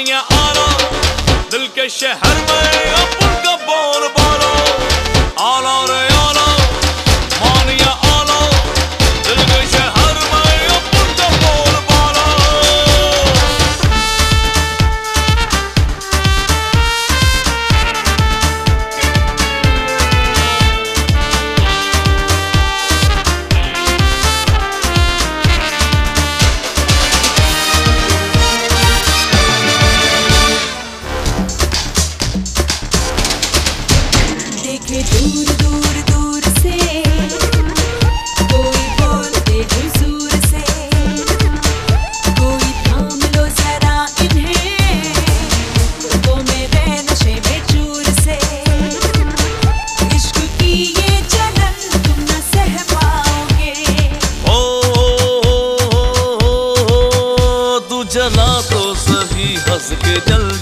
दुनिया आना दिल के शहर में दूर दूर दूर से। कोई बोलते हुजूर से। कोई थाम लो इन्हें। वो मेरे से। इश्क की ये जलन तुम न सह ओ, तू जला तो सही हंस के जल